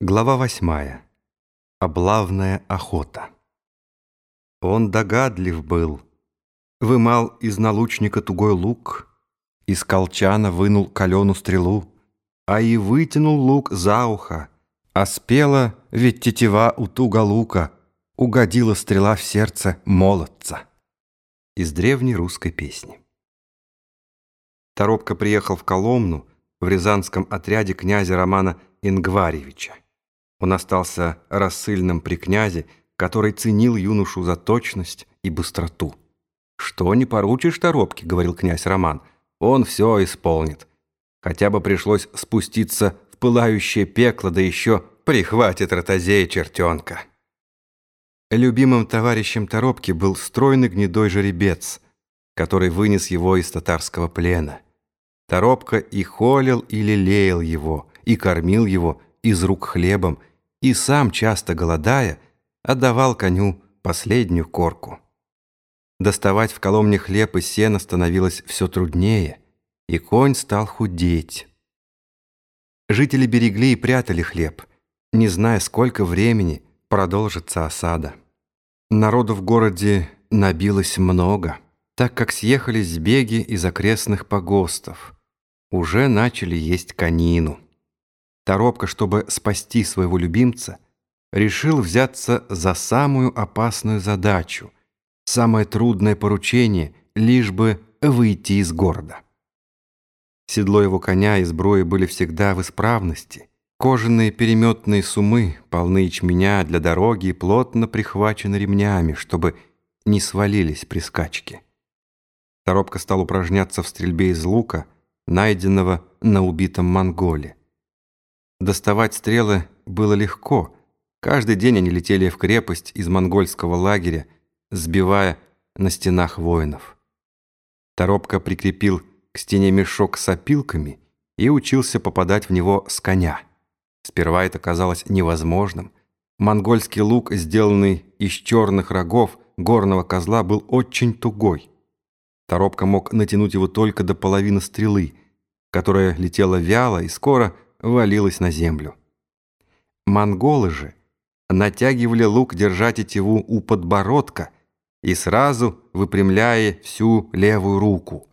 Глава восьмая. Облавная охота. Он догадлив был. Вымал из налучника тугой лук, Из колчана вынул калену стрелу, А и вытянул лук за ухо, А спела, ведь тетива у туга лука, Угодила стрела в сердце молодца. Из древней русской песни. Торопко приехал в Коломну в рязанском отряде князя Романа Ингварьевича. Он остался рассыльным при князе, который ценил юношу за точность и быстроту. «Что не поручишь Торопке?» — говорил князь Роман. «Он все исполнит. Хотя бы пришлось спуститься в пылающее пекло, да еще прихватит ротозея чертенка». Любимым товарищем Торопки был стройный гнедой жеребец, который вынес его из татарского плена. Торопка и холил, и лелеял его, и кормил его из рук хлебом, и сам, часто голодая, отдавал коню последнюю корку. Доставать в коломне хлеб и сено становилось все труднее, и конь стал худеть. Жители берегли и прятали хлеб, не зная, сколько времени продолжится осада. Народу в городе набилось много, так как съехались сбеги из окрестных погостов. Уже начали есть конину. Торопка, чтобы спасти своего любимца, решил взяться за самую опасную задачу, самое трудное поручение, лишь бы выйти из города. Седло его коня и сброи были всегда в исправности. Кожаные переметные сумы, полны ячменя для дороги плотно прихвачены ремнями, чтобы не свалились при скачке. Торопка стал упражняться в стрельбе из лука, найденного на убитом монголе. Доставать стрелы было легко. Каждый день они летели в крепость из монгольского лагеря, сбивая на стенах воинов. Торопка прикрепил к стене мешок с опилками и учился попадать в него с коня. Сперва это казалось невозможным. Монгольский лук, сделанный из черных рогов горного козла, был очень тугой. Торопка мог натянуть его только до половины стрелы, которая летела вяло и скоро валилась на землю. Монголы же натягивали лук держа тетиву у подбородка и сразу выпрямляя всю левую руку.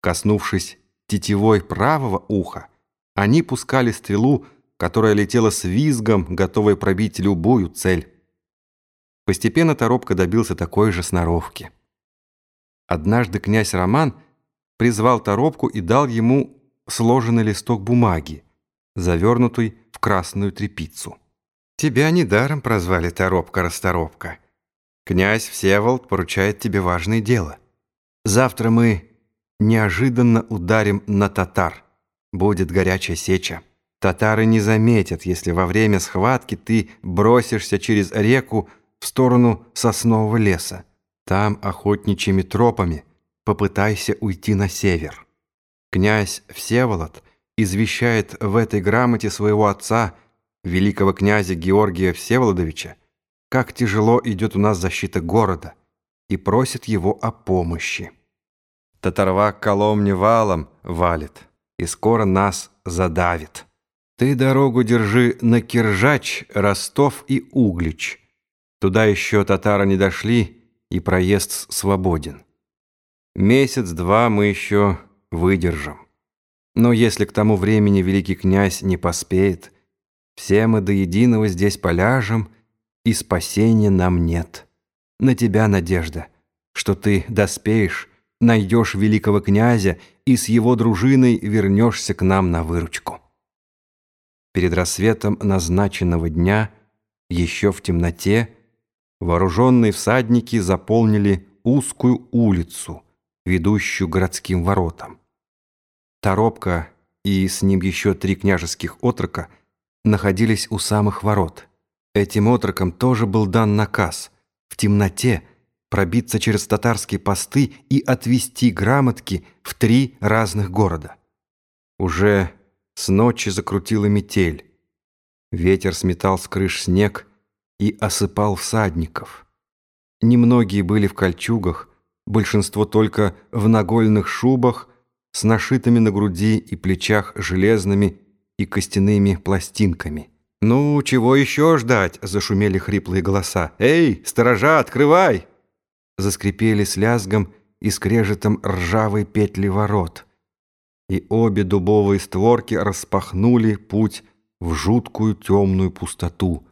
Коснувшись тетивой правого уха, они пускали стрелу, которая летела с визгом, готовая пробить любую цель. Постепенно Торопко добился такой же сноровки. Однажды князь Роман призвал Торопку и дал ему сложенный листок бумаги, завернутый в красную тряпицу. «Тебя недаром прозвали Торопка-расторопка. Князь Всеволод поручает тебе важное дело. Завтра мы неожиданно ударим на татар. Будет горячая сеча. Татары не заметят, если во время схватки ты бросишься через реку в сторону соснового леса. Там охотничьими тропами попытайся уйти на север. Князь Всеволод извещает в этой грамоте своего отца, великого князя Георгия Всеволодовича, как тяжело идет у нас защита города, и просит его о помощи. Татарва коломни валом валит, и скоро нас задавит. Ты дорогу держи на Киржач, Ростов и Углич. Туда еще татары не дошли, и проезд свободен. Месяц-два мы еще выдержим. Но если к тому времени великий князь не поспеет, все мы до единого здесь поляжем, и спасения нам нет. На тебя надежда, что ты доспеешь, найдешь великого князя и с его дружиной вернешься к нам на выручку. Перед рассветом назначенного дня, еще в темноте, вооруженные всадники заполнили узкую улицу, ведущую городским воротам. Торопка и с ним еще три княжеских отрока находились у самых ворот. Этим отрокам тоже был дан наказ в темноте пробиться через татарские посты и отвести грамотки в три разных города. Уже с ночи закрутила метель. Ветер сметал с крыш снег и осыпал всадников. Немногие были в кольчугах, большинство только в нагольных шубах с нашитыми на груди и плечах железными и костяными пластинками. «Ну, чего еще ждать?» — зашумели хриплые голоса. «Эй, сторожа, открывай!» Заскрипели с лязгом и скрежетом ржавой петли ворот. И обе дубовые створки распахнули путь в жуткую темную пустоту,